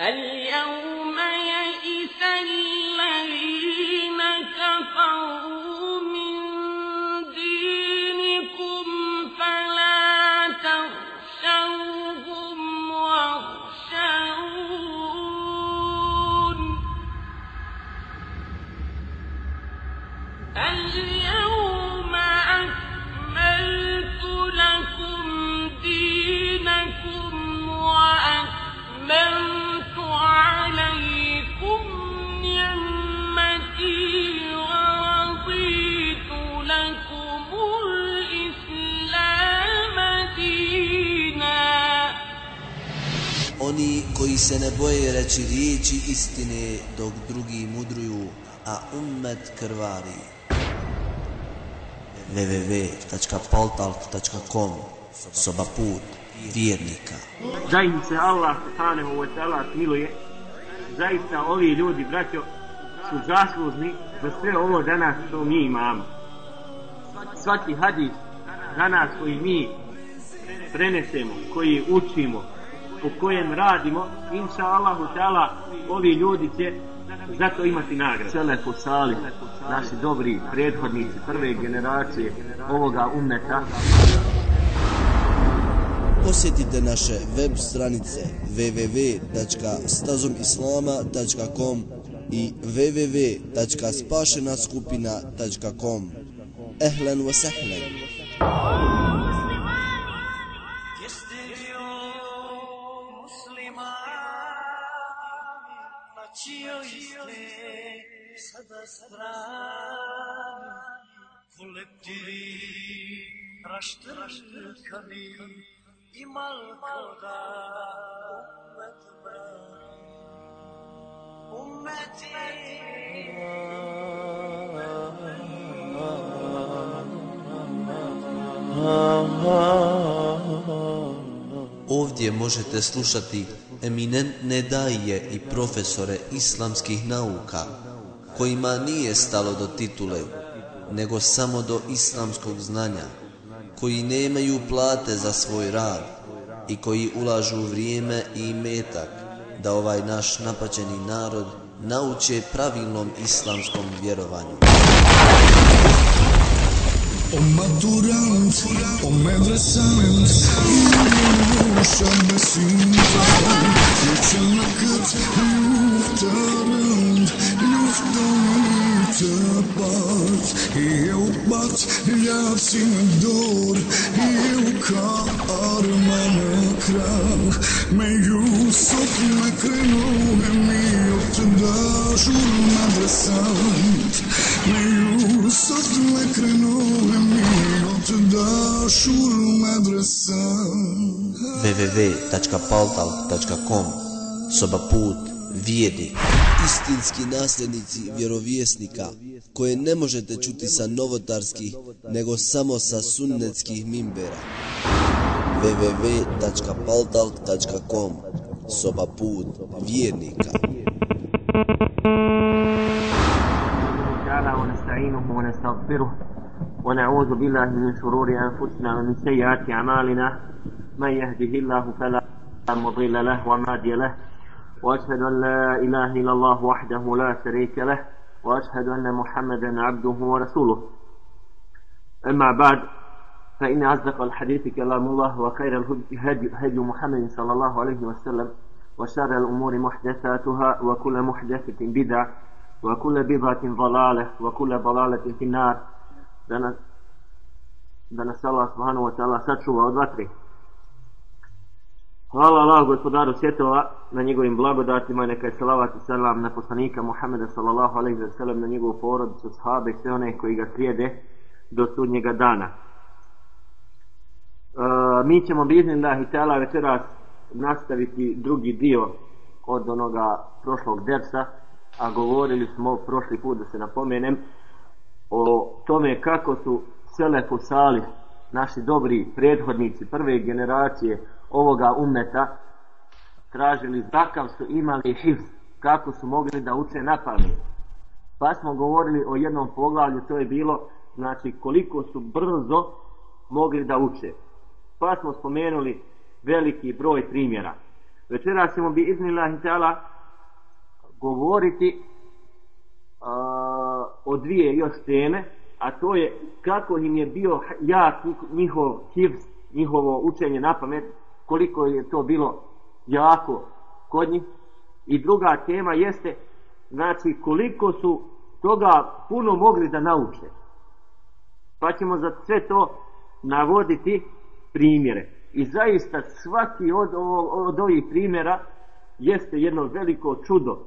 اليوم يئس Se ne boje reći riječi istine dok drugi mudruju, a ummet krvari. www.paltalk.com Soba put vjernika. da im se Allah subhanahu wa ta'ala smiluje zaista ovi ljudi braćo su zaslužni za sve ovo danas što mi imamo svaki hadis danas koji mi prenesemo koji učimo po kojem radimo inša Allahu ta'ala ovi ljudi će zato imati nagradu. Sve posali naši dobri prethodnici prve generacije ovoga ummeta. Posjetite naše web stranice www.stazomislama.com i www.spašenaskupina.com Ehlen wa sahlen. Strani kolektivi raštrkani I malkoda umet brani Umeti. Ovdje možete slušati eminentne daje i profesore islamskih nauka, kojima nije stalo do titule, nego samo do islamskog znanja, koji nemaju plate za svoj rad i koji ulažu vrijeme i metak da ovaj naš napaćeni narod nauče pravilnom islamskom vjerovanju. O maturant, o medresant Ingen årsam med syndran Tabas, eu bat yasin dur Eu karman ekran Me Yusuf mekrinu hemi yurtida Şur medresant Me Yusuf mekrinu hemi yurtida Şur medresant www.paltal.com Sob apud vijedi. Istinski nasljednici vjerovjesnika koje ne možete čuti sa novotarskih nego samo sa sunnetskih mimbera. www.paltalk.com Soba put vjernika. تعالى ونستعينه ونستغفره ونعوذ بالله من شرور أنفسنا ومن سيئات أعمالنا من يهده الله فلا مضل له وما هادي له وأشهد أن لا إله إلا الله وحده لا شريك له وأشهد أن محمدا عبده ورسوله أما بعد فإن أصدق الحديث كلام الله وخير الهدي هدي, محمد صلى الله عليه وسلم وشر الأمور محدثاتها وكل محدثة بدعة وكل بدعة ضلالة وكل ضلالة في النار da nas Allah subhanahu wa ta'ala sačuva. Hvala Allah gospodaru svjetova na njegovim blagodatima, neka je salavat i salam na poslanika Muhammeda sallallahu alaihi wa sallam, na njegovu porodicu, sahabe i sve one koji ga slijede do sudnjega dana. E, mi ćemo biznim da ta'ala večeras nastaviti drugi dio od onoga prošlog dersa, a govorili smo prošli put da se napomenem o tome kako su Selefu Salih, naši dobri prethodnici prve generacije ovoga umeta, tražili kakav su imali hivz, kako su mogli da uče na pamet. Pa smo govorili o jednom poglavlju, to je bilo znači koliko su brzo mogli da uče. Pa smo spomenuli veliki broj primjera. Večeras ćemo bi iznillahi ta'ala govoriti uh, o dvije još teme, a to je kako im je bio jak njihov hivs, njihovo učenje na pamet, koliko je to bilo jako kod njih. I druga tema jeste, znači, koliko su toga puno mogli da nauče. Pa ćemo za sve to navoditi primjere. I zaista svaki od, od, od ovih primjera jeste jedno veliko čudo.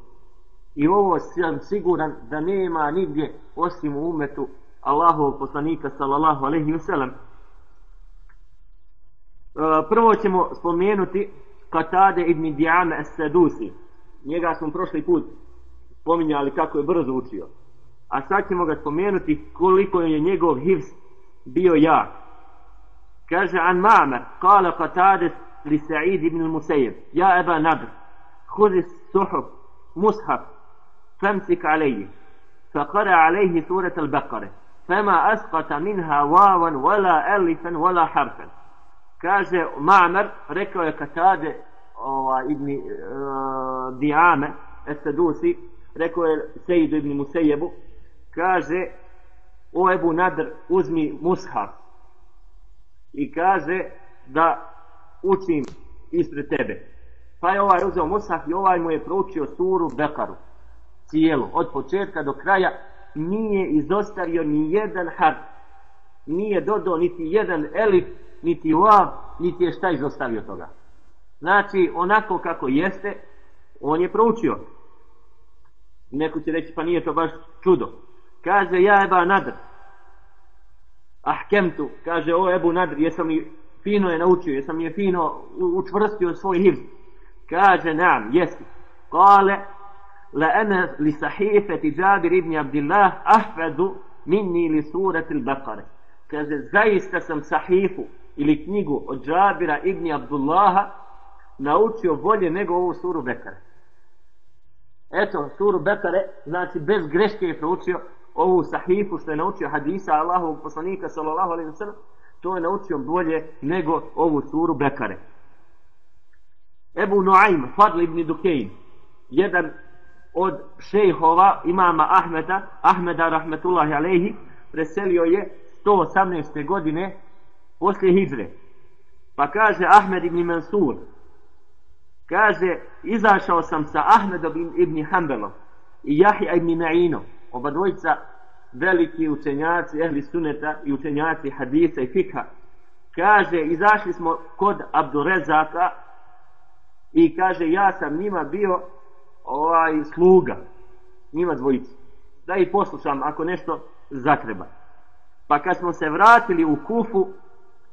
I ovo sam siguran da nema nigdje osim u umetu Allahovog poslanika sallallahu alaihi wa sallam Prvo ćemo spomenuti Katade ibn Di'ame as-Sadusi. Njega smo prošli put spominjali kako je brzo učio. A sad ćemo ga spomenuti koliko je njegov hivs bio jak. Kaže an Ma'mar, kala Katade li Sa'id ibn Musayyib, ja Eba Nadr, huzi suhub, mushaf, famsik alejih, فقرأ عليه سورة البقرة فما أسقط منها واوا ولا ألفا ولا حرفا kaže Ma'mer, rekao je Katade ova, ibn eh, e, Diame Esedusi rekao je Sejidu ibn Musejebu kaže o Ebu Nadr uzmi mushaf i kaže da učim ispred tebe. Pa je ovaj uzeo mushaf i ovaj mu je proučio suru Bekaru cijelu, od početka do kraja. Nije izostavio ni jedan harf. Nije dodao niti jedan elif niti lav, niti je šta izostavio toga. Znači, onako kako jeste, on je proučio. Neko će reći, pa nije to baš čudo. Kaže, ja eba nadr. Ahkemtu, kaže, o Ebu Nadr, jesam mi fino je naučio, jesam mi je fino učvrstio svoj hivz. Kaže, nam, jesi. Kale, la ene li sahifeti Džabir ibn Abdillah ahfadu minni li surati l-Bakare. Kaže, zaista sam sahifu ili knjigu od Džabira ibn Abdullaha naučio bolje nego ovu suru Bekare. Eto, suru Bekare, znači bez greške je proučio ovu sahifu što je naučio hadisa Allahovog poslanika sallallahu alaihi wa sallam, to je naučio bolje nego ovu suru Bekare. Ebu Nuaym, Fadl ibn Dukein, jedan od šejhova imama Ahmeda, Ahmeda rahmetullahi alaihi, preselio je 118. godine poslije hijre. Pa kaže Ahmed ibn Mansur, kaže, izašao sam sa Ahmedom ibn Hanbelom i Jahja ibn Ma'inom, oba dvojica veliki učenjaci ehli suneta i učenjaci hadisa i fikha. Kaže, izašli smo kod Abdurezaka i kaže, ja sam njima bio ovaj sluga, njima dvojici. Da ih poslušam ako nešto zatreba. Pa kad smo se vratili u Kufu,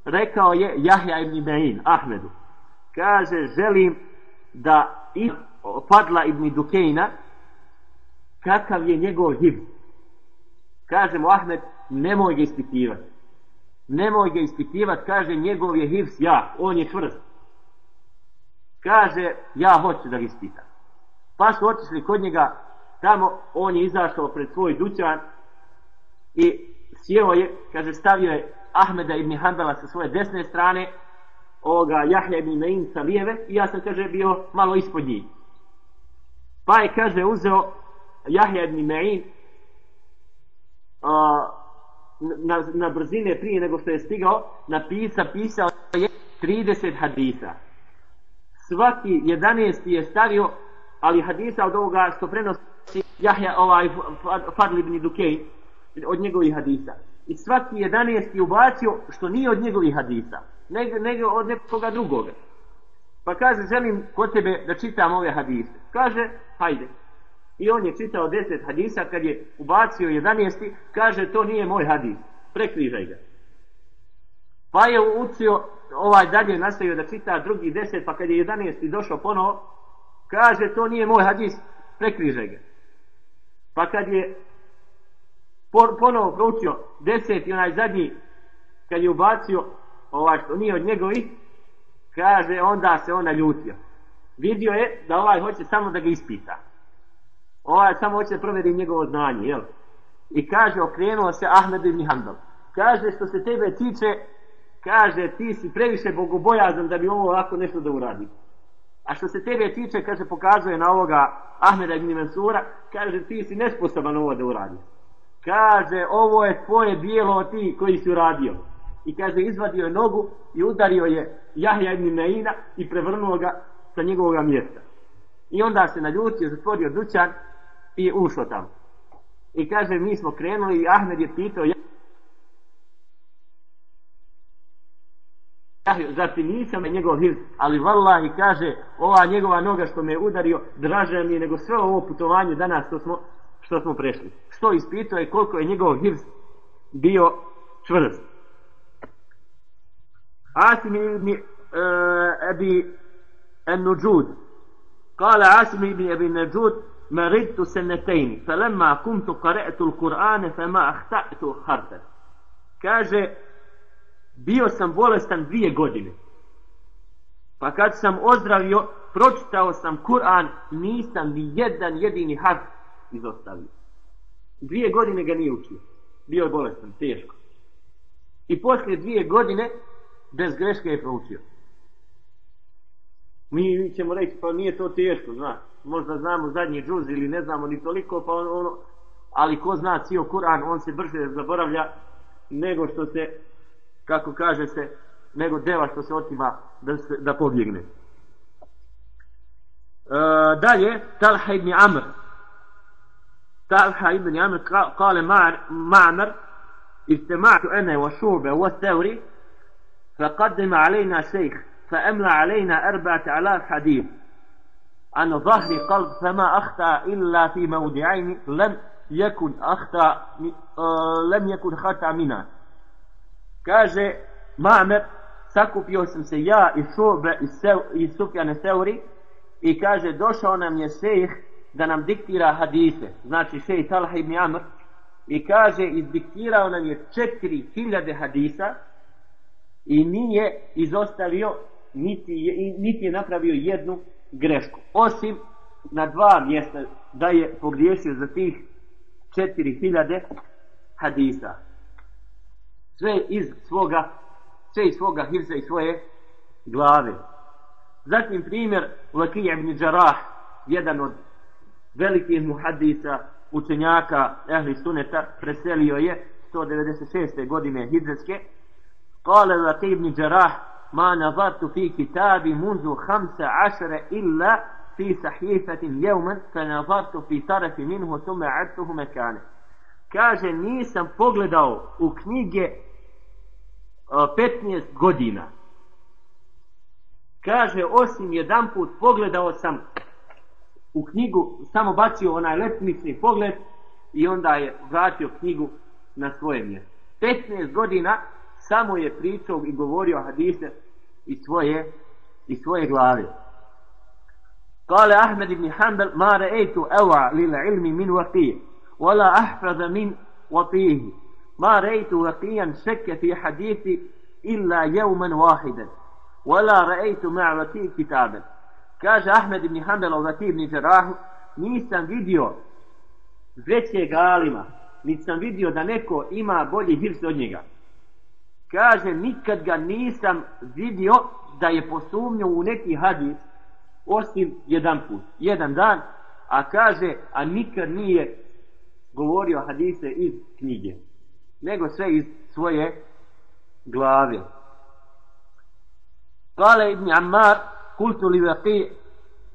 rekao je Jahja ibn Bein, Ahmedu. Kaže, želim da i Fadla ibn Dukejna, kakav je njegov hib Kaže mu Ahmed, nemoj ga ispitivati. Nemoj ga ispitivati, kaže, njegov je hiv ja, on je čvrst. Kaže, ja hoću da ga ispitam. Pa su otišli kod njega, tamo on je izašao pred svoj dućan i sjeo je, kaže, stavio je Ahmeda ibn Hanbala sa svoje desne strane, ovoga Jahja ibn Naim sa lijeve i ja sam, kaže, bio malo ispod njih. Pa je, kaže, uzeo Jahja ibn Naim na, na brzine prije nego što je stigao, napisa, pisao je 30 hadisa. Svaki 11 je stavio, ali hadisa od ovoga što prenosi Jahja, ovaj Fadl ibn Dukej, od njegovih hadisa i svaki jedanijesti ubacio što nije od njegovih hadisa, nego, nego od nekoga drugoga. Pa kaže, želim kod tebe da čitam ove hadise. Kaže, hajde. I on je čitao deset hadisa, kad je ubacio jedanijesti, kaže, to nije moj hadis. Prekrižaj ga. Pa je učio, ovaj dalje nastavio da čita drugi deset, pa kad je jedanijesti došao ponovo, kaže, to nije moj hadis, prekrižaj ga. Pa kad je ponovo proučio deset i onaj zadnji kad je ubacio ovaj što nije od njegovih kaže onda se ona ljutio vidio je da ovaj hoće samo da ga ispita ovaj samo hoće da provjeri njegovo znanje jel? i kaže okrenuo se Ahmed ibn Hanbal kaže što se tebe tiče kaže ti si previše bogobojazan da bi ovo ovako nešto da uradi A što se tebe tiče, kaže, pokazuje na ovoga Ahmeda ibn Mansura, kaže, ti si nesposoban ovo da uradi. Kaže, ovo je tvoje dijelo ti koji si uradio. I kaže, izvadio je nogu i udario je Jahja ibn Naina i prevrnuo ga sa njegovog mjesta. I onda se naljutio, zatvorio dućan i ušao tamo. I kaže, mi smo krenuli i Ahmed je pitao, Jahju, zar ti nisam njegov hirz, ali vallahi kaže, ova njegova noga što me udario, draže mi je nego sve ovo putovanje danas što smo, što smo prešli. Što ispitao je koliko je njegov hirz bio čvrst. Asim ibn uh, Abi النجود قال عاصم بن أبي النجود مرضت سنتين فلما كنت قرأت القرآن فما أخطأت حرفا kaže bio sam bolestan dvije godine pa kad sam ozdravio pročitao sam Kur'an nisam ni jedan jedini harf izostavio. Dvije godine ga nije učio. Bio je bolestan, teško. I poslije dvije godine bez greške je proučio. Mi ćemo reći pa nije to teško zna možda znamo zadnji džuz ili ne znamo ni toliko pa ono, ono. Ali ko zna cijel Kur'an on se brže zaboravlja nego što se kako kaže se nego deva što se otima da, se, da pobjegne. E, dalje Talha ibn Amr. Talha ibn Amr kale Ma'mar استمعت أنا وشوبة والثوري فقدم علينا شيخ فأملى علينا أربعة آلاف حديث عن ظهر قلب فما أخطأ إلا في موضعين لم يكن أخطأ لم يكن خطأ منها kaže Mamer sakupio sam se ja i Šube i, i Seuri i kaže došao nam je šejh da nam diktira hadise znači šej Talha ibn Amr i kaže izdiktirao nam je 4000 hadisa i nije izostavio niti je, niti je napravio jednu grešku. Osim na dva mjesta da je pogriješio za tih 4000 hadisa. Sve iz svoga sve iz svoga hirza i svoje glave. Zatim primjer Lakija ibn Đarah, jedan od velikih muhadisa, učenjaka, ehli suneta, preselio je 196. godine Hidreske. Kale Laki ibn Đarah, ma nazartu fi kitabi munzu hamsa ašere illa fi sahifatin jevmen, fe nazartu fi tarefi minhu sume artuhu mekane. Kaže, nisam pogledao u knjige 15 godina. Kaže, osim jedan put pogledao sam u knjigu, samo bacio onaj letnični pogled i onda je vratio knjigu na svoje mjesto. 15 godina samo je pričao i govorio hadise iz svoje, iz svoje glave. قال أحمد بن حنبل ما رأيت أوعى للعلم من وقيه ولا أحفظ من وقيه ما رأيت وقيا شك fi حديثي illa يوما واحدا ولا رأيت مع وقيه كتابا kaže Ahmed ibn Hanbel za ibn Džerahu, nisam vidio većeg galima, niti sam vidio da neko ima bolji hirs od njega. Kaže, nikad ga nisam vidio da je posumnio u neki hadis, osim jedan put, jedan dan, a kaže, a nikad nije govorio hadise iz knjige, nego sve iz svoje glave. Kale ibn Ammar, قلت li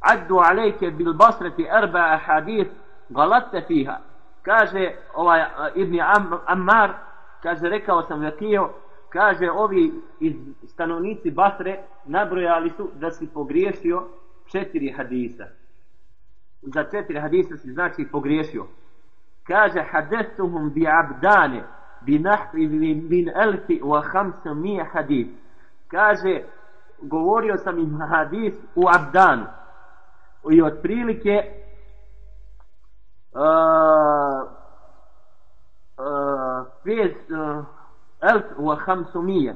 عدوا addu بالبصرة bil أحاديث arba فيها galatte fiha. Kaže ovaj eh, ibn Ammar kaže rekao sam vaqio kaže ovi iz stanovnici Basre nabrojali su da si pogriješio četiri hadisa. Za četiri hadisa si znači pogriješio. Kaže hadesuhum bi abdane bi nahvi min elfi wa hamsa mije hadis kaže govorio sam im hadis u Abdanu i otprilike uh, uh, 5500 uh,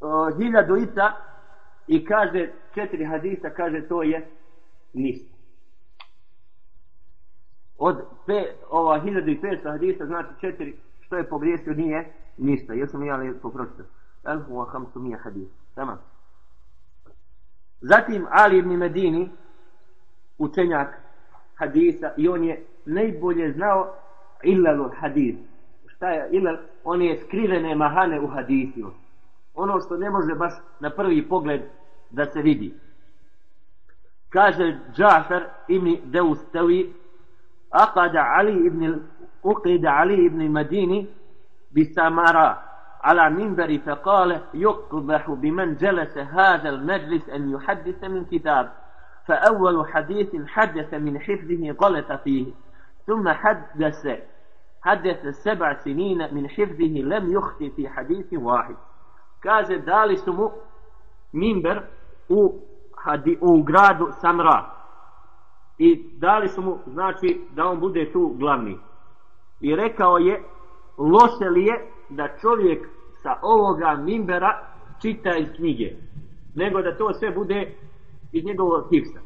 uh, hiljadu ita i kaže četiri hadisa kaže to je ništa. Od pe, ova hiljadu i hadisa znači četiri što je pogriješio nije ništa. Jesu mi ja lijepo El huwa wa hamsu mi hadis. Tamam. Zatim Ali ibn Medini, učenjak hadisa, i on je najbolje znao illalul hadis. Šta je illal? On je skrivene mahane u hadisima. Ono što ne može baš na prvi pogled da se vidi. Kaže Džafar ibn Deustavi, Aqada Ali ibn أقد علي بن المديني بسمراء على منبر فقال يقبح بمن جلس هذا المجلس أن يحدث من كتاب فأول حديث حدث من حفظه غلط فيه ثم حدث حدث سبع سنين من حفظه لم يخطي في حديث واحد kaže dali su mu mimber u, hadi, u gradu Samra i dali su mu znači da on bude tu glavni i rekao je loše li je da čovjek sa ovoga mimbera čita iz knjige nego da to sve bude iz njegovog hipsa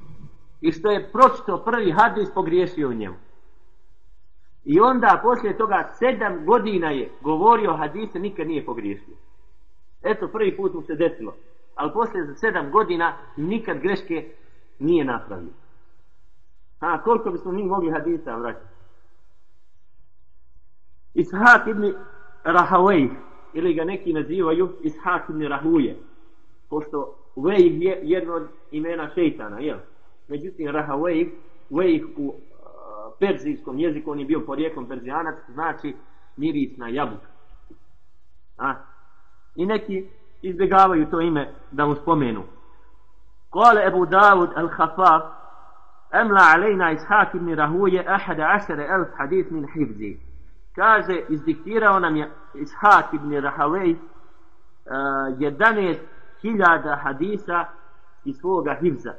i što je pročito prvi hadis pogriješio u njemu. I onda poslije toga sedam godina je govorio hadise nikad nije pogriješio. Eto prvi put mu se desilo. Ali poslije za sedam godina nikad greške nije napravio. A koliko bismo mi mogli hadisa vraćati? Ishak ibn Rahavej ili ga neki nazivaju Ishak ibn Rahuje pošto Vejh je jedno od imena šeitana jel? međutim Rahavej Vejh u uh, perzijskom jeziku on je bio porijekom perzijanac znači mirisna jabuka a? i neki izbjegavaju to ime da mu spomenu قال أبو داود الخفاف أملى علينا إسحاق بن راهويه أحد عشر ألف حديث من حفظه kaže izdiktirao nam je Ishak ibn Rahavej uh, 11.000 hadisa iz svoga hivza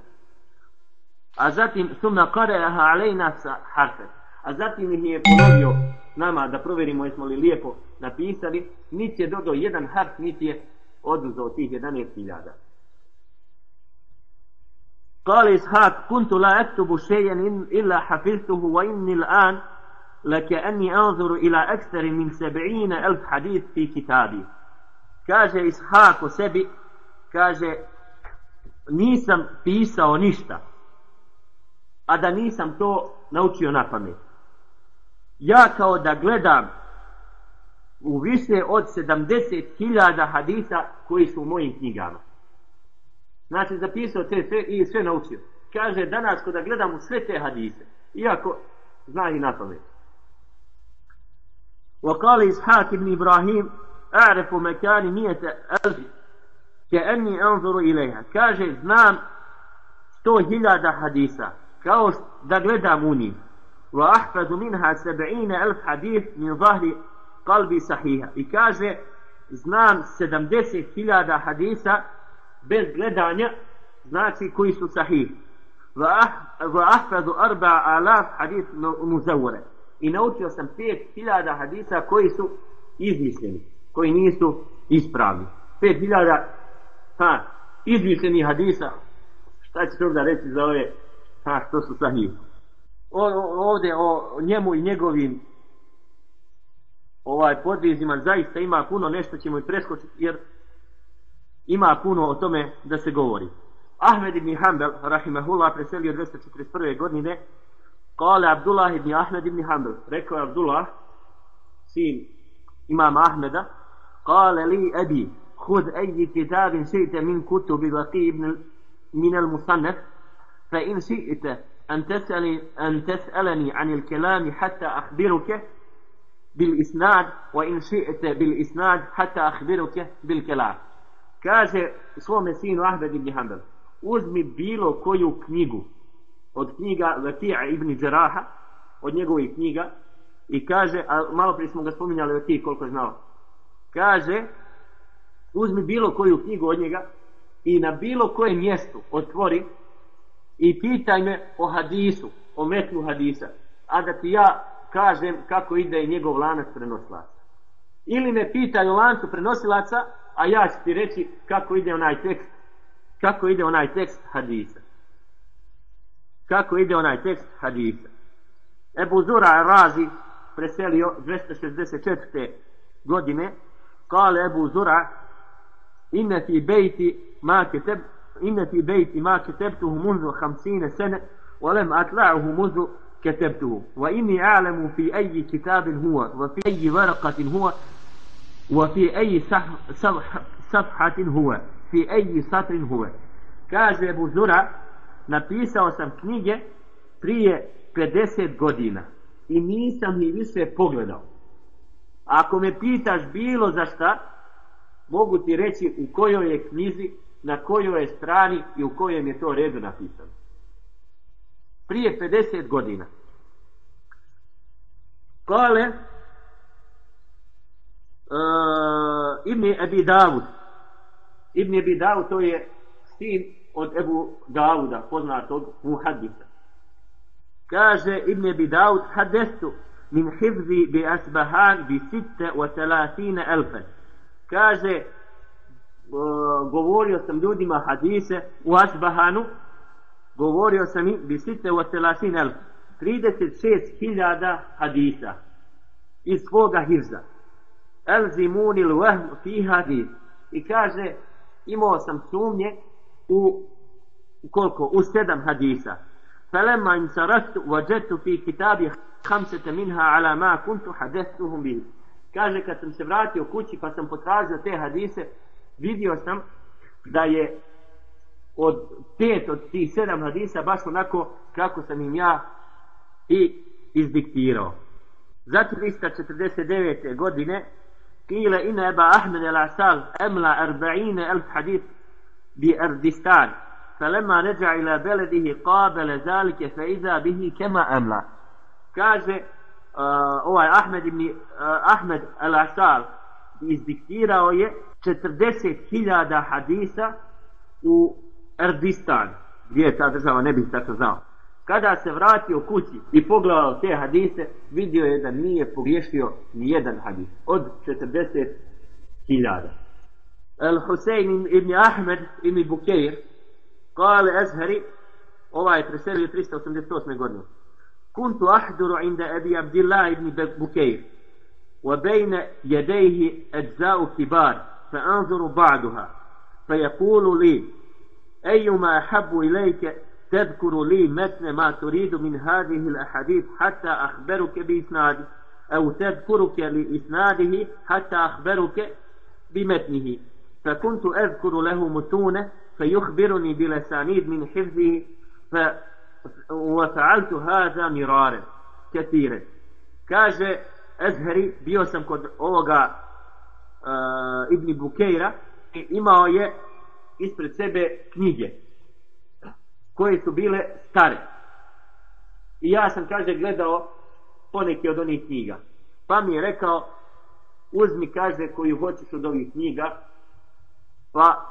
a zatim sumna kareha alejna sa harfet a zatim ih je ponovio nama da provjerimo jesmo li lijepo napisali niti je dodao jedan harf niti je oduzao tih 11.000 قال إسحاق كنت لا أكتب شيئا إلا حفظته وإني الآن لكأني أنظر إلى أكثر من سبعين ألف حديث في كتابي كاجة إسحاق سبي كاجة nisam pisao ništa a da nisam to naučio na pamet ja kao da gledam u više od 70.000 hadisa koji su u mojim knjigama znači zapisao te sve i sve naučio kaže danas kada gledam u sve te hadise iako zna i na pamet وقال إسحاق بن إبراهيم أعرف مكان مئة ألف كأني أنظر إليها كاجه znam sto hiljada hadisa kao da gledam u njih وأحفظ منها سبعين ألف حديث من ظهر قلبي صحيحة i kaže znam 70 hiljada hadisa bez gledanja znači koji su sahih وأحفظ أربع آلاف حديث مزورة i naučio sam 5000 hadisa koji su izmišljeni, koji nisu ispravni. 5000 ha, izmišljeni hadisa, šta će to da reći za ove, ha, što su sa njim. O, ovdje o njemu i njegovim ovaj podvizima zaista ima puno nešto ćemo i preskočiti jer ima puno o tome da se govori. Ahmed ibn Hanbel, rahimahullah, preselio 241. godine, قال عبد الله بن أحمد بن حنبل. ركو عبد الله سين إمام أحمد. قال لي أبي خذ أي كتاب شئت من كتب بقي بن من المصنف فإن شئت أن تسأل أن تسألني عن الكلام حتى أخبرك بالإسناد وإن شئت بالإسناد حتى أخبرك بالكلام. Kaže svome sinu Ahmed ibn Hanbal uzmi bilo koju knjigu od knjiga Vatija ibn Đeraha, od njegovih knjiga, i kaže, a malo prije smo ga spominjali o tih koliko je znao, kaže, uzmi bilo koju knjigu od njega i na bilo koje mjesto otvori i pitaj me o hadisu, o metnu hadisa, a da ti ja kažem kako ide njegov lanac prenosilaca. Ili me pitaj o lancu prenosilaca, a ja ću ti reći kako ide onaj tekst, kako ide onaj tekst hadisa kako ide onaj tekst hadisa. Ebu Zura Razi preselio 264. godine قال أبو زرع إن في بيتي ما كتب إن في بيتي ما كتبته منذ خمسين سنة ولم أطلعه منذ كتبته وإني أعلم في أي كتاب هو وفي أي ورقة هو وفي أي صح صفح صفحة هو في أي سطر هو kaže Ebu Zura napisao sam knjige prije 50 godina i nisam ni više pogledao. Ako me pitaš bilo za šta mogu ti reći u kojoj je knjizi na kojoj je strani i u kojem je to redu napisano. Prije 50 godina. Kale e, Ibn Abi Davud Ibn Abi Davud to je sin od Ebu Dauda, poznatog muhadisa kaže Ibn Abi Daud, hadestu min hifzi bi Asbahan bi sitte wa talatina elfen. Kaže govorio sam ljudima hadise u Asbahanu govorio sam im bi sitte wa talatina elfen. 36.000 hadisa iz svoga hivza elzimuni vahm fi hadis. I kaže imao sam sumnje u koliko? U sedam hadisa. Falamma insarat wajadtu fi kitabi khamsata minha ala ma kuntu hadathuhum bi kaže kad sam se vratio kući pa sam potražio te hadise vidio sam da je od pet od tih sedam hadisa baš onako kako sam im ja i izdiktirao. Zatim 349. godine Kile ina Eba Ahmed el Asal emla 40 elf hadith بأردستان فلما رجع إلى بلده قابل ذلك فإذا به كما أملى kaže uh, ovaj Ahmed ibn uh, Ahmed al-Asal izdiktirao je 40.000 hadisa u Erdistan gdje je ta država ne bih tako znao kada se vratio kući i pogledao te hadise vidio je da nije pogriješio ni jedan hadis od 40.000 Al-Husein ibn Ahmed ibn Bukeir kale Ezheri ovaj preselio 388. godine كنت أحضر عند أبي عبد الله بن بكير وبين يديه أجزاء كبار فأنظر بعضها فيقول لي أيما أحب إليك تذكر لي متن ما تريد من هذه الأحاديث حتى أخبرك بإسناده أو تذكرك لإسناده حتى أخبرك بمتنه فكنت أذكر له متونة فيخبرني بلسانيد من حفظه ف وفعلت هذا مرارا كثيرا kaže Ezheri bio sam kod ovoga uh, Ibni Bukeira i imao je ispred sebe knjige koje su bile stare i ja sam kaže gledao poneke od onih knjiga pa mi je rekao uzmi kaže koju hoćeš od ovih knjiga pa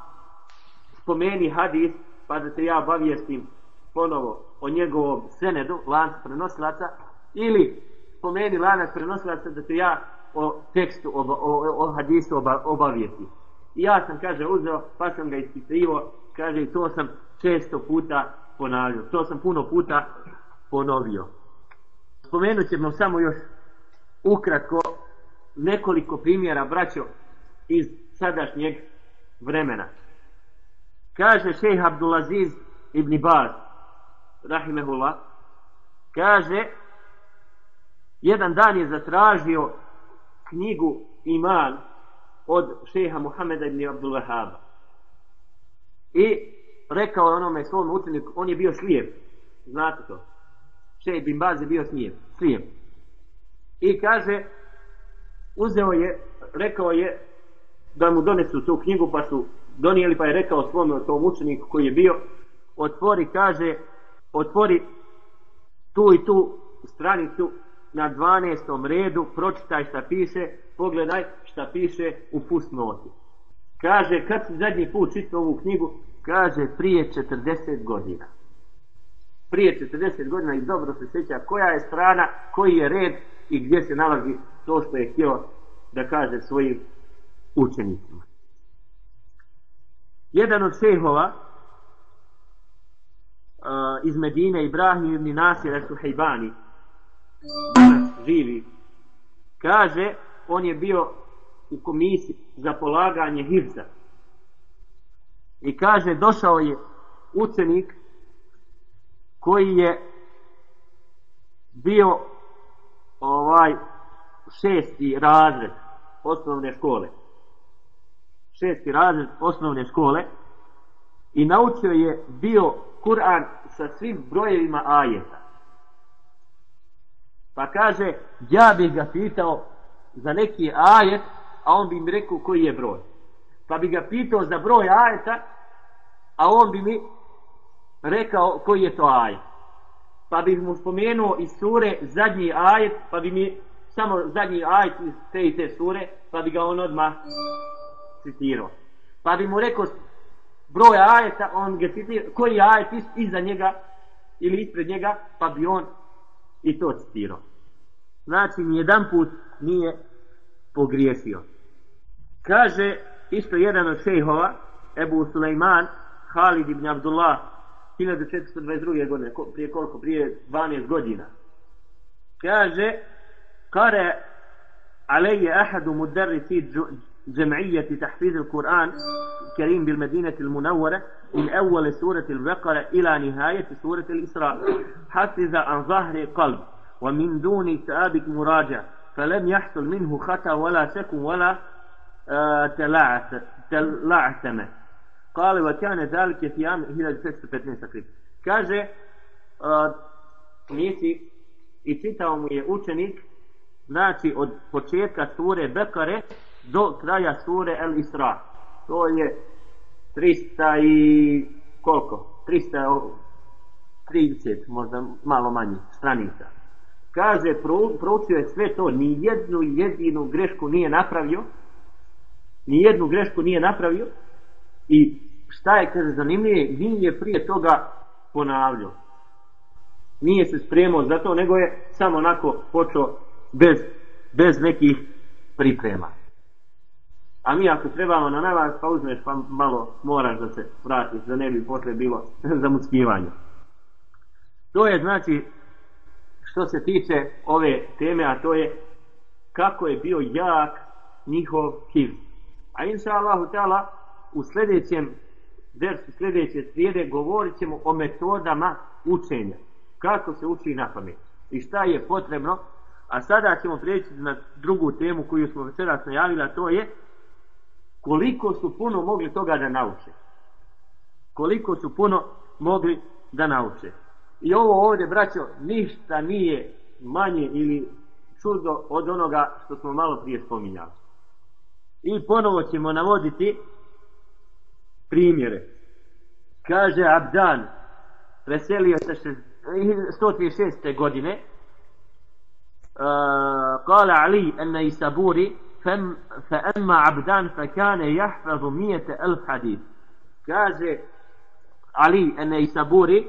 spomeni hadis pa da te ja obavijestim ponovo o njegovom senedu, lancu prenosilaca, ili spomeni lanac prenosilaca da te ja o tekstu, o, o, o hadisu oba, obavijesti. I ja sam, kaže, uzeo, pa sam ga ispitrivo, kaže, i to sam često puta ponavljao. To sam puno puta ponovio. Spomenut ćemo samo još ukratko nekoliko primjera, braćo, iz sadašnjeg vremena. Kaže šejh Abdulaziz ibn Baz, rahimehullah, kaže, jedan dan je zatražio knjigu Iman od šeha Muhameda ibn Abdulahaba. I rekao onome svom učeniku, on je bio slijep, znate to, Šejh ibn Baz je bio slijep, slijep. I kaže, uzeo je, rekao je, da mu donesu tu knjigu, pa su donijeli, pa je rekao svom tom učeniku koji je bio, otvori, kaže, otvori tu i tu stranicu na 12. redu, pročitaj šta piše, pogledaj šta piše u fusnoti. Kaže, kad si zadnji put čitao ovu knjigu, kaže, prije 40 godina. Prije 40 godina i dobro se sjeća koja je strana, koji je red i gdje se nalazi to što je htio da kaže svojim učenicima. Jedan od šehova uh, iz Medine Ibrahim ibn Nasir al-Suhejbani danas živi kaže on je bio u komisiji za polaganje hivza. I kaže, došao je učenik koji je bio ovaj šesti razred osnovne škole. Šesti razred osnovne škole i naučio je bio Kur'an sa svim brojevima ajeta. Pa kaže, ja bih ga pitao za neki ajet, a on bi mi rekao koji je broj. Pa bi ga pitao za broj ajeta, a on bi mi rekao koji je to ajet. Pa bih mu spomenuo iz sure zadnji ajet, pa bi mi samo zadnji ajet iz te i te sure, pa bi ga on odmah citirao. Pa bi mu rekao broj ajeta, on ga citirao, koji ajet iza njega ili ispred njega, pa bi on i to citirao. Znači, nijedan put nije pogriješio. Kaže, isto jedan od šejhova, Ebu Sulejman, Halid ibn Abdullah, 1422. godine, prije koliko? Prije 12 godina. Kaže, kare علي أحد مدرسي جمعية تحفيظ القرآن الكريم بالمدينة المنورة من أول سورة البقرة إلى نهاية سورة الإسراء حفظ عن ظهر قلب ومن دون سابق مراجع فلم يحصل منه خطأ ولا شك ولا آه تلعثم قال وكان ذلك في عام 1615 تقريبا kaže uh, nisi i čitao mu je učenik znači od početka sure Bekare do kraja sure El Isra to je 300 i koliko? 330 možda malo manje stranica. Kaže proučio je sve to ni jednu jedinu grešku nije napravio ni jednu grešku nije napravio. I šta je kaže zanimljivije, nije prije toga ponavljao. Nije se spremao za to nego je samo onako počeo bez, bez nekih priprema a mi ako trebamo na navaz pa uzmeš pa malo moraš da se vratiš da ne bi potre bilo za muskivanje to je znači što se tiče ove teme, a to je kako je bio jak njihov hiv. A inša Allahu ta'ala u sljedećem versu sljedeće srijede govorit ćemo o metodama učenja. Kako se uči na pamet. I šta je potrebno. A sada ćemo prijeći na drugu temu koju smo večeras najavili, a to je koliko su puno mogli toga da nauče. Koliko su puno mogli da nauče. I ovo ovdje, braćo, ništa nije manje ili čudo od onoga što smo malo prije spominjali. I ponovo ćemo navoditi primjere. Kaže Abdan, preselio se 136. godine, قال علي أن يسابوري فأما عبدان فكان يحفظ مئة ألف حديث كاجي علي أن يسابوري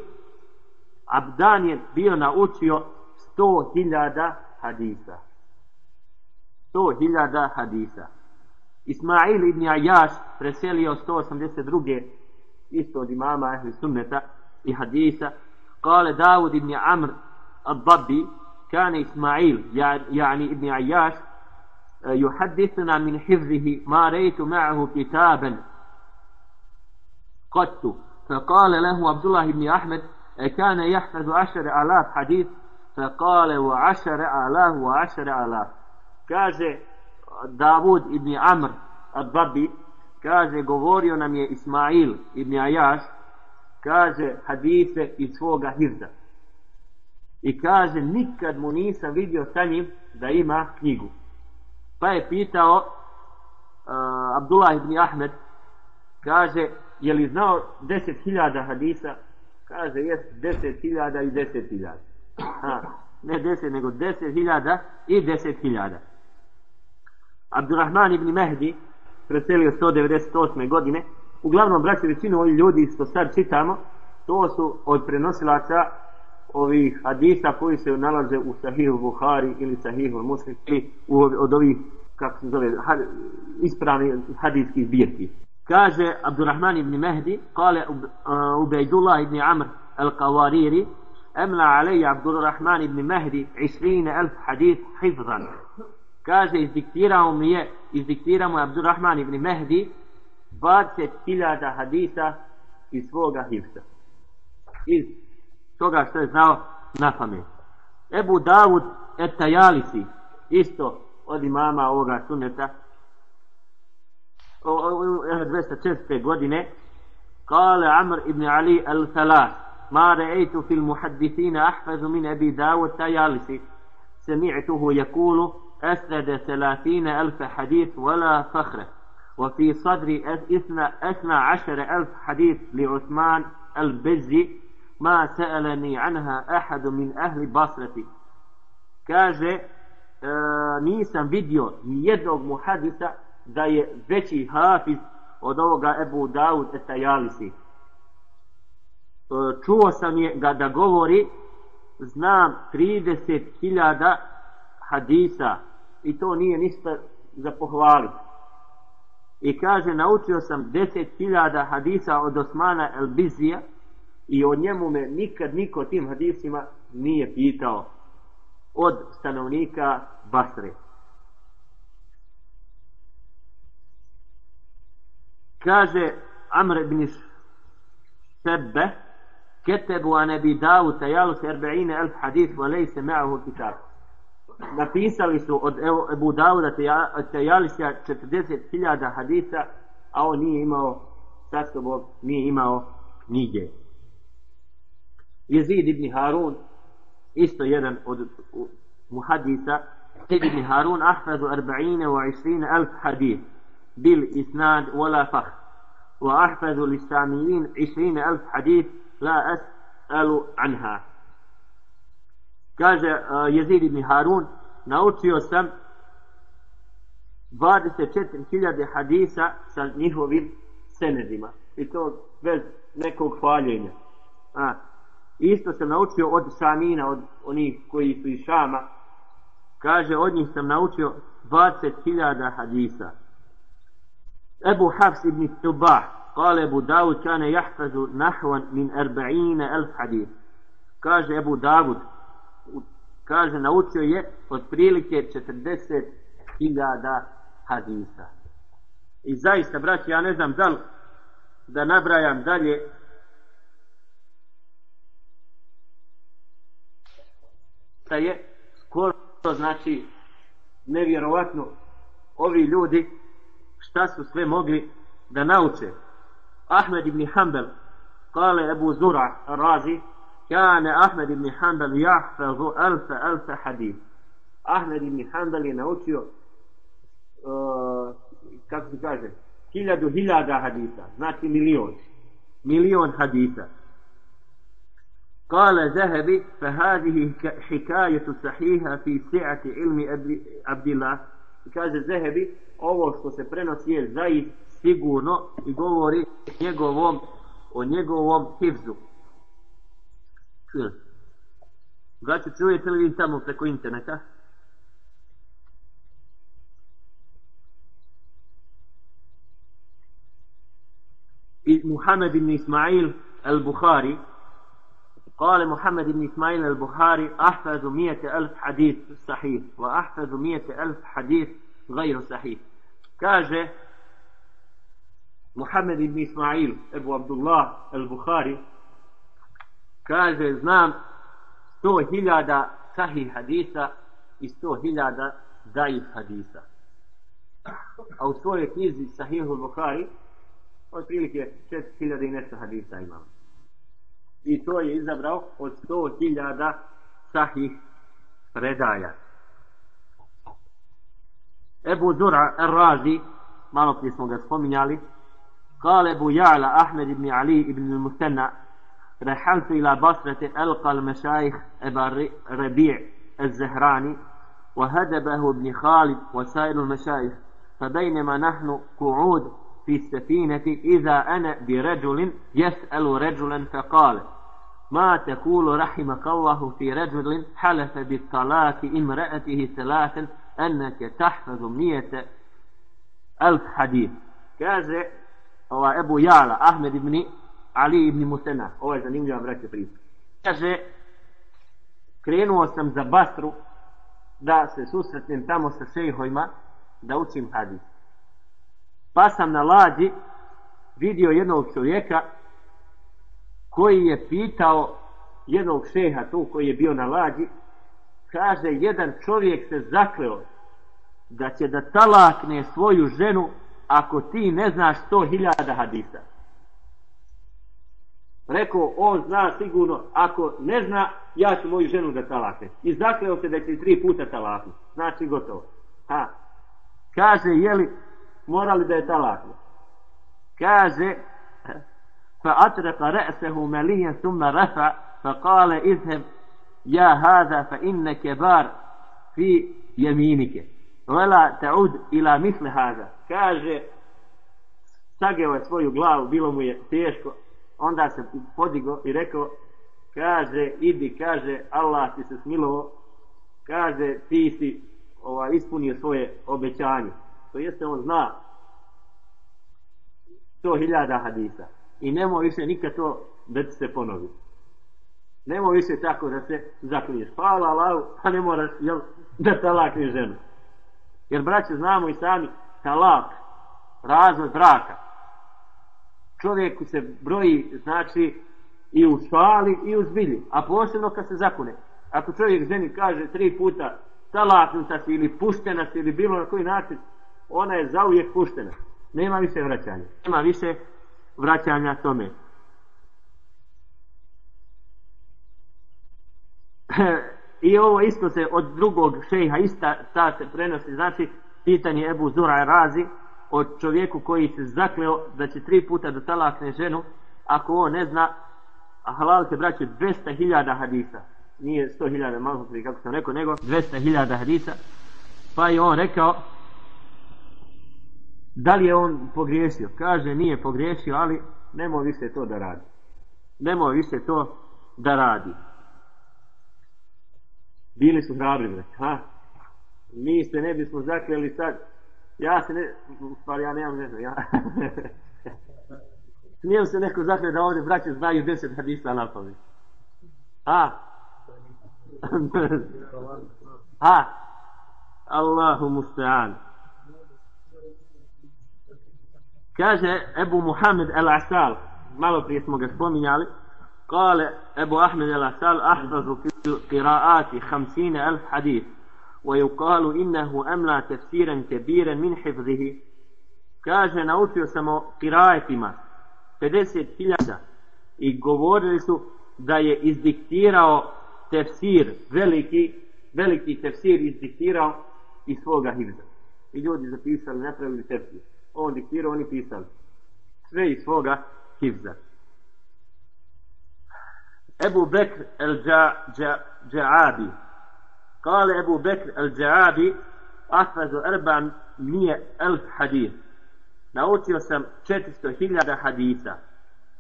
Abdan je bio naučio sto hiljada hadisa. Sto hiljada hadisa. Ismail ibn Ajaš preselio 182. isto od imama ahli sunneta i hadisa. Kale Davud ibn Amr الضبي كان إسماعيل يعني ابن عياش يحدثنا من حفظه ما رأيت معه كتابا قدت فقال له عبد الله بن أحمد كان يحفظ عشر آلاف حديث فقال وعشر آلاف وعشر آلاف kaže Davud ibn Amr al-Babi kaže govorio nam je Ismail ibn Ajaš kaže hadise iz svoga hizda i kaže nikad mu nisam vidio sa njim da ima knjigu pa je pitao uh, Abdullah ibn Ahmed kaže je li znao deset hiljada hadisa? Kaže jest deset hiljada i deset hiljada. Ne deset nego deset hiljada i deset hiljada. Abdurrahman ibn Mehdi preselio 198. godine. Uglavnom braće većinu ovih ljudi što sad čitamo to su od prenosilaca ovih hadisa koji se nalaze u Sahihu Buhari ili Sahihu Muslim ili od ovih kako se zove had, ispravni hadijskih zbirki kaže Abdurrahman ibn Mehdi kale Ubejdullah ibn Amr al-Qawariri أملى علي عبد الرحمن بن مهدي عشرين ألف حديث حفظا Kaže, izdiktirao mi je, izdiktirao mu je Abdurrahman ibn Mehdi 20.000 hadisa iz svoga hivsa. Iz toga što je znao na pamet. Ebu Davud Etajalisi, isto od imama ovoga suneta, 206. godine, kale Amr ibn Ali al-Salas, ma re'ejtu fil muhaddithina ahfazu min Ebi Davud Tajalisi, سمعته يقول أسند ثلاثين ألف حديث ولا فخر وفي صدر أثنى عشر ألف حديث لعثمان البزي ma se'eleni anha ahadu min ahli basreti kaže e, nisam vidio ni jednog muhadisa da je veći hafiz od ovoga Ebu Dawud etajalisi. E, čuo sam je ga da govori znam 30.000 hadisa i to nije ništa za pohvali i kaže naučio sam 10.000 hadisa od Osmana Elbizija i o njemu me nikad niko tim hadisima nije pitao od stanovnika Basre. Kaže Amr ibn Sebe, ketebu an Ebi Davu tajalu se 40 elf hadis, wa lejse ma'ahu kitab. Napisali su od Ebu tajali Tajalisa 40.000 hadisa, a on nije imao sa sobom, nije imao knjige. Jezid ibn Harun, isto jedan od muhadisa, Jezid ibn Harun, ahfazu 40 wa 20 alf hadith, bil isnad wala fakh wa ahfazu lisamijin 20 alf hadith, la as'alu anha. Kaže uh, Jezid ibn Harun, naučio sam 24.000 hadisa sa njihovim senedima. I to bez nekog hvaljenja. A, isto sam naučio od Šamina od onih koji su iz Šama kaže od njih sam naučio 20.000 hadisa Ebu Hafs ibn Tubah قال أبو داود كان يحفظ نحو من أربعين ألف حديث kaže Ebu Davud kaže naučio je otprilike 40.000 hadisa i zaista braći ja ne znam da li da nabrajam dalje da je skoro znači nevjerovatno ovi ljudi šta su sve mogli da nauče Ahmed ibn Hanbal قال أبو زرع الرازي كان أحمد بن حنبل يحفظ ألف ألف حديث أحمد بن حنبل ينوتيو uh, kako se kaže hiljadu hiljada hadisa znači milion milion hadisa قال ذهبي فهذه حكاية صحيحة في سعة علم عبد الله kaže Zehebi ovo što se prenosi je zaist sigurno i govori njegovom o njegovom hivzu čujete Gaći čujete li vi tamo preko interneta i Muhammed ibn Ismail al-Bukhari قال محمد بن إسماعيل البخاري أحفظ مئة ألف حديث صحيح وأحفظ مئة ألف حديث غير صحيح كاجة محمد بن إسماعيل أبو عبد الله البخاري كاجة znam sto hiljada sahih hadisa i sto hiljada daif hadisa. A u svojoj knjizi Sahihu Bukhari otprilike 4000 i nešto hadisa imamo i to je izabrao od 100.000 sahih predaja. Ebu Zura Ar-Razi, malo prije smo ga spominjali, قال أبو يعلى أحمد بن علي بن المثنى رحلت إلى بصرة ألقى المشايخ أبا ربيع الزهراني وهدبه ابن خالد وسائر المشايخ فبينما نحن قعود في السفينة إذا أنا برجل يسأل رجلا فقال ما تقول رحمك الله في رجل حلف بالطلاق امرأته ثلاثا أنك تحفظ مئة ألف حديث كذا هو أبو يعلى أحمد بن علي بن مسنى هو zanimljiva braća priča kaže krenuo sam za Basru da se susretnem tamo sa šejhojima da učim hadis. Pa sam na lađi vidio jednog čovjeka koji je pitao jednog šeha tu koji je bio na lađi kaže jedan čovjek se zakleo da će da talakne svoju ženu ako ti ne znaš sto hiljada hadisa. Rekao, on zna sigurno, ako ne zna, ja ću moju ženu da talakne. I zakleo se da će tri puta talakne. Znači, gotovo. Ha. Kaže, jeli, morali da je talakne. Kaže, فأطرق رأسه مليا ثم رفع rafa, fa يا هذا ja hada fa يمينك ولا fi إلى مثل ta'ud ila. Kaže, sageo je svoju glavu, bilo mu je teško, onda se podigo i rekao, kaže, idi, kaže, Allah ti se smilovo, kaže, ti si ova, ispunio svoje obećanje. To jeste, on zna sto hiljada hadisa. I nemoj više nikad to da ti se ponovi. Nemoj više tako da se zakliješ. Hvala Allahu, pa ne moraš jel, da talakni ženu. Jer, braće, znamo i sami, talak, razvod braka, čovjeku se broji, znači, i u šali i u zbilji, a posebno kad se zakune. Ako čovjek ženi kaže tri puta talaknuta si ili puštena si ili bilo na koji način, ona je zauvijek puštena. Nema više vraćanja. Nema više vraćanja tome. I ovo isto se od drugog šeha ista ta se prenosi, znači pitanje Ebu Zura Razi, o čovjeku koji se zakleo da će tri puta da talakne ženu, ako on ne zna, a halal se braće 200.000 hadisa. Nije 100.000 malo prije, kako sam rekao, nego 200.000 hadisa. Pa je on rekao, da li je on pogriješio? Kaže, nije pogriješio, ali nemoj više to da radi. Nemoj više to da radi. Bili su hrabri, brać, ha? Mi se ne bismo zakljeli sad, Ja se ne, u stvari ja nemam ne znam, ja. Smijem se neko zakljati da ovdje braće znaju deset hadisa na pamet. A? A? Allahu musta'an. Kaže Ebu Muhammed el-Asal, malo prije smo ga spominjali, kale Ebu Ahmed el-Asal, ahfazu qiraati 50 alf hadith. ويقال إنه أملا تفسيرا كبيرا من حفظه kaže naučio sam o kirajetima 50.000 i govorili su da je izdiktirao tefsir veliki veliki tefsir izdiktirao iz svoga hivza i ljudi zapisali, napravili tefsir on diktirao, oni pisali. Sve iz svoga hivza. Ebu Bekr el Dja'abi Kale Ebu Bekr el Dja'abi Ahfazu Erban nije elf hadis. Naučio sam 400.000 hadisa.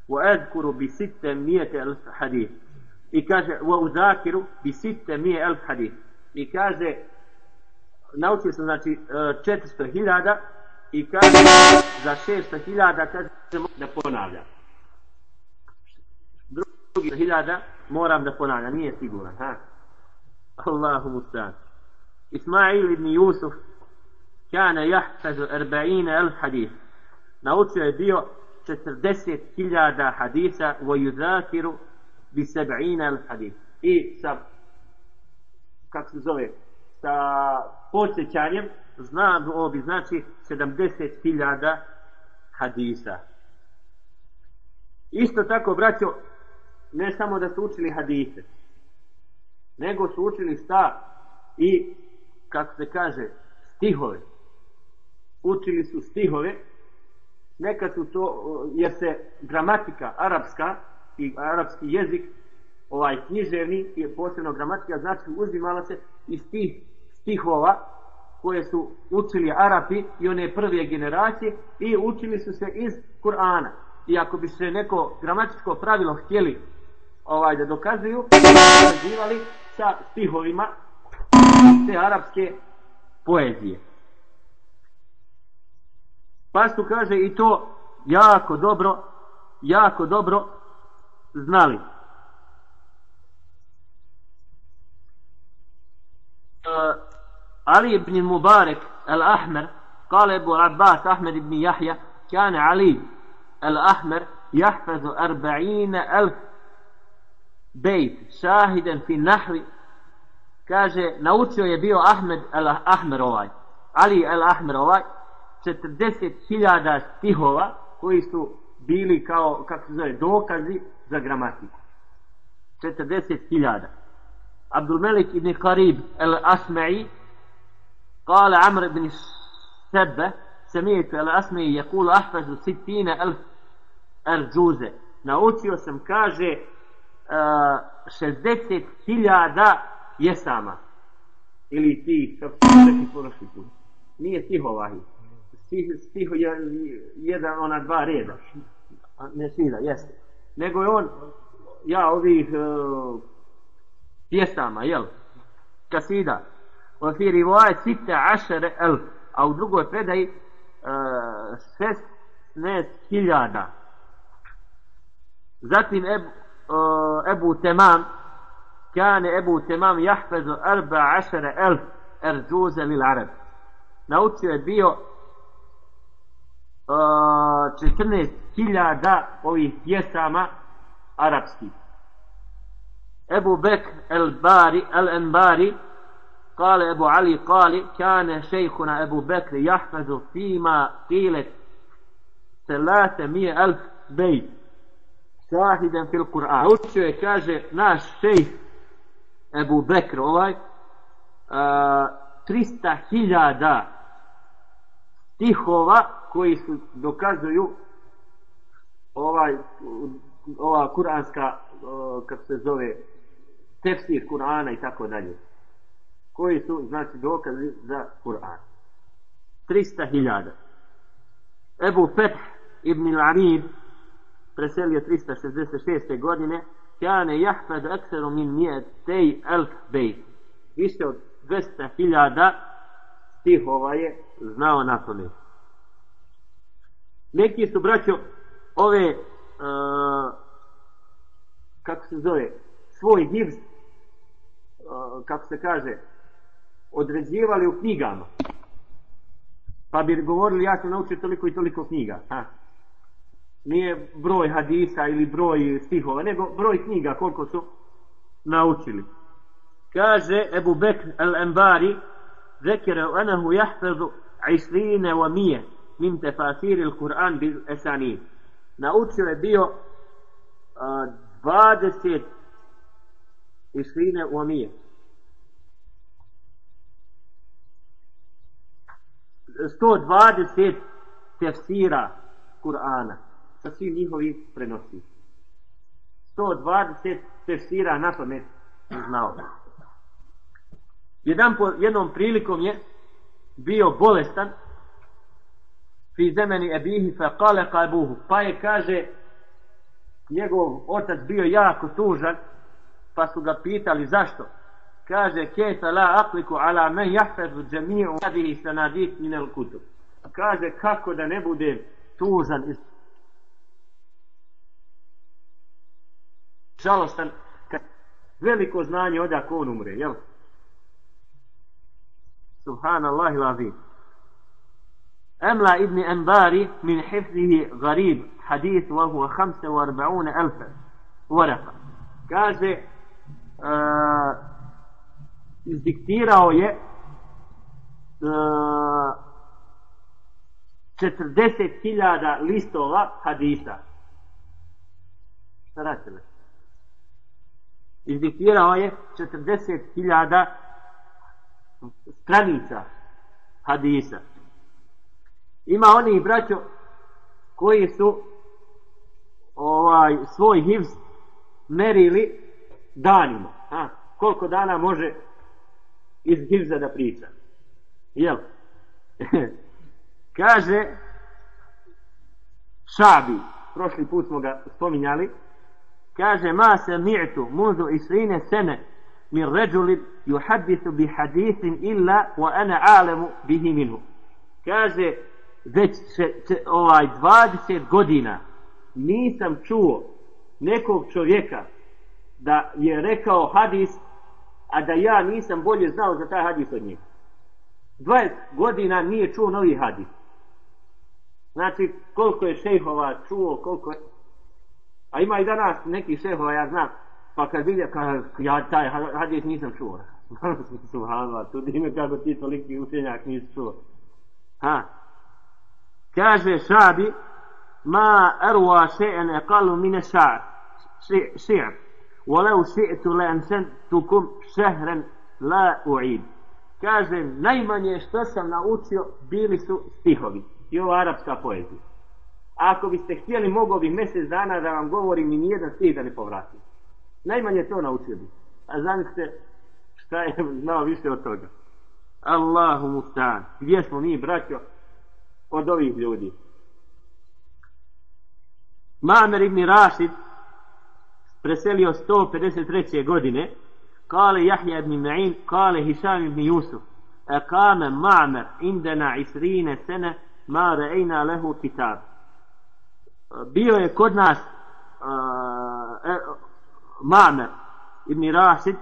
Wa adkuru bi sitte mijete elf hadis. I kaže, wa uzakiru bi sitte mije elf hadis. I kaže, naučio sam znači eh, 400.000 i kaže za 600.000 kaže da ponavlja drugi hiljada moram da ponavlja nije siguran ha? Allahu musta'an. Ismail ibn Yusuf kana jahtazu 40 al hadith. Naučio je bio 40.000 hadisa wa yuzakiru bi 70 al hadith. I sa kako se zove sa podsjećanjem znam ovo bi znači 70.000 hadisa. Isto tako, braćo, ne samo da su učili hadise, nego su učili šta? I kako se kaže stihove. Učili su stihove. Nekad su to jer se gramatika arapska i arapski jezik ovaj književni i posebno gramatika znači uzimala se iz tih stihova koje su učili Arapi i one prve generacije i učili su se iz Kur'ana i ako bi se neko gramatičko pravilo htjeli ovaj da dokazuju dokazivali sa stihovima te arapske poezije. Pa su kaže i to jako dobro, jako dobro znali. علي بن المبارك الأحمر قال أبو عباس أحمد بن يحيى كان علي الأحمر يحفظ أربعين ألف بيت شاهدا في النحو kaže, naučio je bio Ahmed al-Ahmer ovaj, Ali al-Ahmer ovaj, 40.000 stihova koji su bili kao, kako se zove, dokazi za gramatiku. 40.000. Abdul Malik ibn Qarib al-Asma'i قال عمرو بن سبة سمعت الأسمي يقول أحفظ ستين ألف أرجوزة naučio sam kaže uh, 60.000 jesama ili ti kako se neki prošli put nije stihova stih, stih je jedan ona dva reda ne svira jeste nego je on ja ovih uh, pjesama jel kasida wa fi rivaje sita ašere elf a u drugoj predaji e, uh, šestnest hiljada. Zatim Ebu, uh, Ebu Temam kane Ebu Temam jahfezu arba ašere elf erđuze lil Arab. Naučio je bio uh, 14.000 ovih pjesama arapskih. Ebu Bek el Bari el Enbari قال أبو علي قال كان شيخنا أبو بكر يحفظ فيما قيلت ثلاثمائة ألف بيت شاهدا في القرآن učio je kaže naš šejh Ebu Bekr ovaj uh, 300.000 stihova koji su dokazuju ovaj ova kuranska uh, kako se zove tefsir Kur'ana i tako dalje koji su znači dokazi za Kur'an? 300.000 Ebu Feth ibn al-Arid preselio 366. godine kane jahfad akseru min mijet tej elf bejt. Više od 200.000 stihova je znao na tome. Neki su braćo ove uh, kako se zove svoj hivz uh, e, kako se kaže određivali u knjigama. Pa bi govorili, ja sam naučio toliko i toliko knjiga. Ha? Nije broj hadisa ili broj stihova, nego broj knjiga koliko su naučili. Kaže Ebu Bekr al-Embari, zekere anahu jahfezu isrine wa mije min tefasiri il-Kur'an bil. Naučio je bio uh, 20 isrine wa mije. 120 tefsira Kur'ana sa svim njihovim prenosi 120 tefsira na pamet znao. Jedan po, jednom prilikom je bio bolestan fi zemeni ebihi fa kale kalbuhu pa je kaže njegov otac bio jako tužan pa su ga pitali zašto? kaže kefa la akliku ala men jahfedu džemiju hadihi sanadit minel kutub kaže kako da ne bude tužan žalostan kad veliko znanje odak on umre jel subhanallah i lazim أملا ابن أنباري من حفظه غريب حديث وهو خمسة واربعون ألفا ورقة كازي آه izdiktirao je e, 40.000 listova hadisa. Šta radite? Izdiktirao je 40.000 stranica hadisa. Ima oni braćo koji su ovaj svoj hivz merili danima. Ha? Koliko dana može iz Hivza da priča. Jel? Kaže Šabi, prošli put smo ga spominjali, kaže ma se mi'tu mundu isrine sene min ređuli juhadisu bi hadisin illa wa ana alemu bihi minhu. Kaže već će, će, ovaj 20 godina nisam čuo nekog čovjeka da je rekao hadis a da ja nisam bolje znao za taj hadis od njega. 20 godina nije čuo novi hadis. Znači, koliko je šejhova čuo, koliko je... A ima i danas neki šejhova, ja znam, pa kad vidje, ka, ja taj hadis nisam čuo. Subhanallah, tu dime kako ti toliki učenjak nisi čuo. Ha. Kaže šabi, ma arwa še'en eqalu mine ša'r. Ši'r. وَلَوْ ši'tu لَأَنْسَنْتُكُمْ شَهْرًا لَا la u'id. Kaže, najmanje što sam naučio bili su stihovi. I ovo arapska poezija. Ako biste htjeli, mogo bi mjesec dana da vam govorim i nijedan stih da ne povratim. Najmanje to naučio bi. A zamislite šta je znao više od toga. Allahu mustan. Gdje smo mi, braćo, od ovih ljudi? Mamer ibn Rašid preselio 153. godine kale Jahja ibn Ma'in kale Hišam ibn Jusuf ekame Ma'mer indena isrine sene ma re'ina lehu kitab bio je kod nas uh, Ma'mer ibn Rašid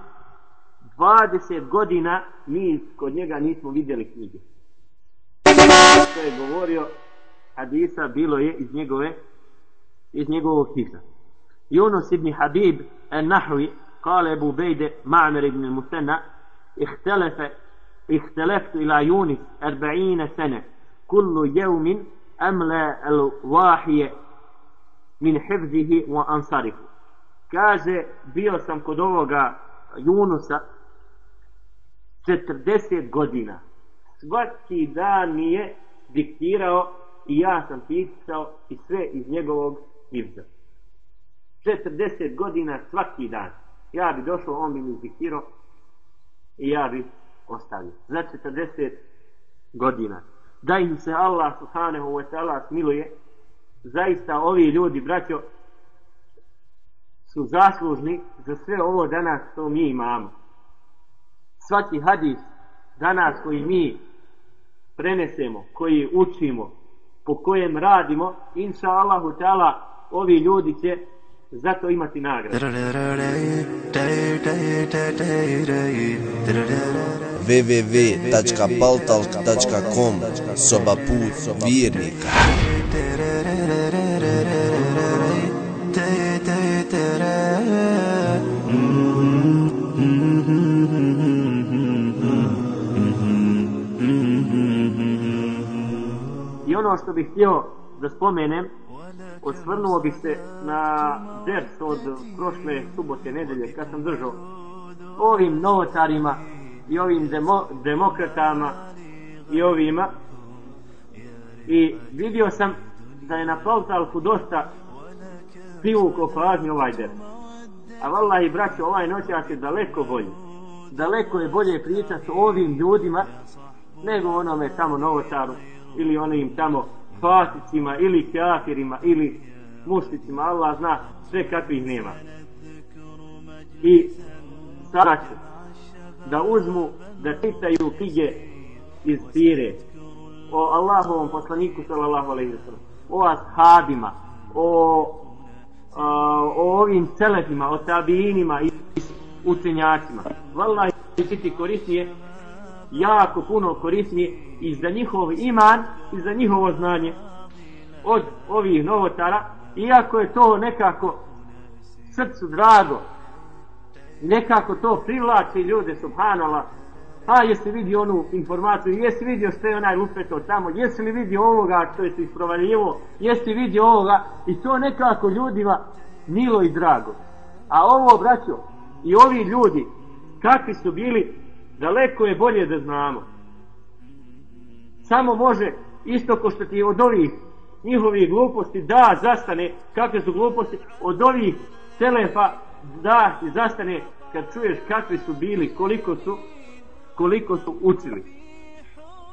20 godina mi kod njega nismo vidjeli knjige što je govorio hadisa bilo je iz njegove iz njegovog hisa Yunus ibn Habib al-Nahwi قال أبو بيد معمر بن المثنى اختلف اختلفت إلى يونس أربعين سنة كل يوم أملى الواحي من حفظه وأنصاره kaže bio sam kod ovoga Junusa 40 godina svaki dan mi je diktirao i ja sam pisao i sve iz njegovog hivza 40 godina svaki dan ja bi došao, on bi mi zikirao i ja bi ostavio. Za 40 godina. Da im se Allah subhanahu wa ta'ala smiluje, zaista ovi ljudi, braćo, su zaslužni za sve ovo danas što mi imamo. Svaki hadis danas koji mi prenesemo, koji učimo, po kojem radimo, inša Allahu ta'ala, ovi ljudi će zato imati nagradu. www.paltalk.com Soba put vjernika I ono što bih htio da spomenem osvrnuo bih se na ders od prošle subote nedelje kad sam držao. Ovim novotarima i ovim demo, demokratama i ovima. I vidio sam da je na Pautalku dosta privukao pažnju ovaj ders. A vallahi braćo ovaj noćak je daleko bolji. Daleko je bolje pričati o ovim ljudima nego onome tamo novotaru ili onim tamo fasicima ili kafirima ili mušticima, Allah zna sve kakvih nema. I sada će da uzmu, da čitaju knjige iz sire o Allahovom poslaniku sallallahu alaihi wa sallam, o ashabima, o, a, o ovim selefima, o tabinima i učenjacima. Wallahi će biti korisnije, jako puno korisni i za njihov iman i za njihovo znanje od ovih novotara iako je to nekako srcu drago nekako to privlači ljude subhanala pa jesi vidio onu informaciju jesi vidio što je onaj lupeto tamo jesi li vidio ovoga što je se isprovaljivo jesi vidio ovoga i to nekako ljudima milo i drago. A ovo braćo i ovi ljudi kakvi su bili daleko je bolje da znamo. Samo može isto ko što ti od ovih njihovih gluposti da zastane kakve su gluposti od ovih telefa da ti zastane kad čuješ kakvi su bili koliko su koliko su učili.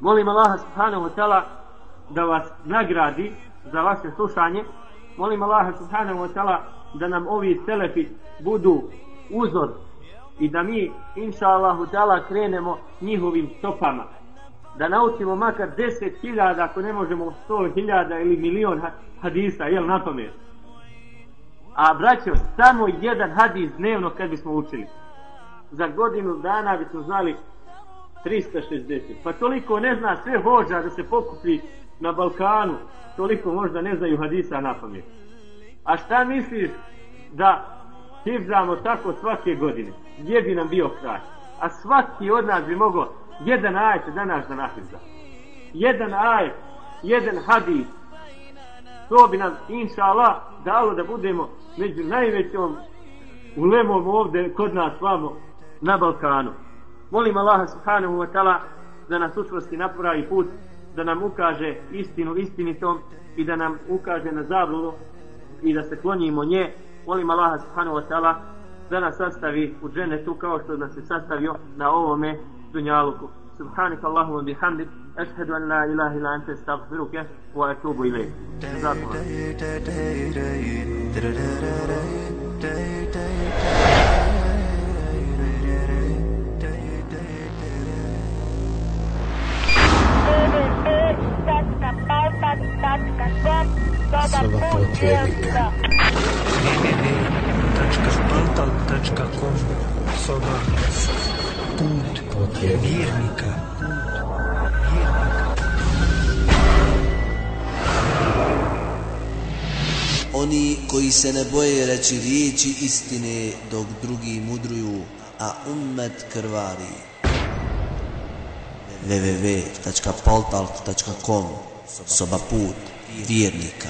Molim Allaha subhanahu wa ta'ala da vas nagradi za vaše slušanje. Molim Allaha subhanahu wa ta'ala da nam ovi telefi budu uzor i da mi inša Allahu ta'ala krenemo njihovim stopama da naučimo makar deset hiljada, ako ne možemo sto hiljada ili milion hadisa, jel na pamet. A braćo, samo jedan hadis dnevno kad bismo učili. Za godinu dana bismo znali 360. Pa toliko ne zna sve hođa da se pokupi na Balkanu, toliko možda ne znaju hadisa na pamet. A šta misliš da hivzamo tako svake godine? Gdje bi nam bio kraj? A svaki od nas bi mogao jedan ajet danas da nahivza. Jedan ajet, jedan hadis. To bi nam, inša Allah, dalo da budemo među najvećom ulemom ovde kod nas vamo na Balkanu. Molim Allaha subhanahu wa ta'ala da nas učvrsti napravi put, da nam ukaže istinu istinitom i da nam ukaže na zabludu i da se klonimo nje. Molim Allaha subhanahu wa ta'ala da nas sastavi u dženetu kao što nas je sastavio na ovome dunjaluku. سبحانك اللهم وبحمدك أشهد أن لا إله إلا أنت استغفرك وأتوب إليك جزاكم الله Soba protivnika. www.portal.com Soba Put Protivnika. vjernika Oni koji se ne boje reći riječi istine dok drugi mudruju, a ummet krvari. www.portal.com Soba put vjernika.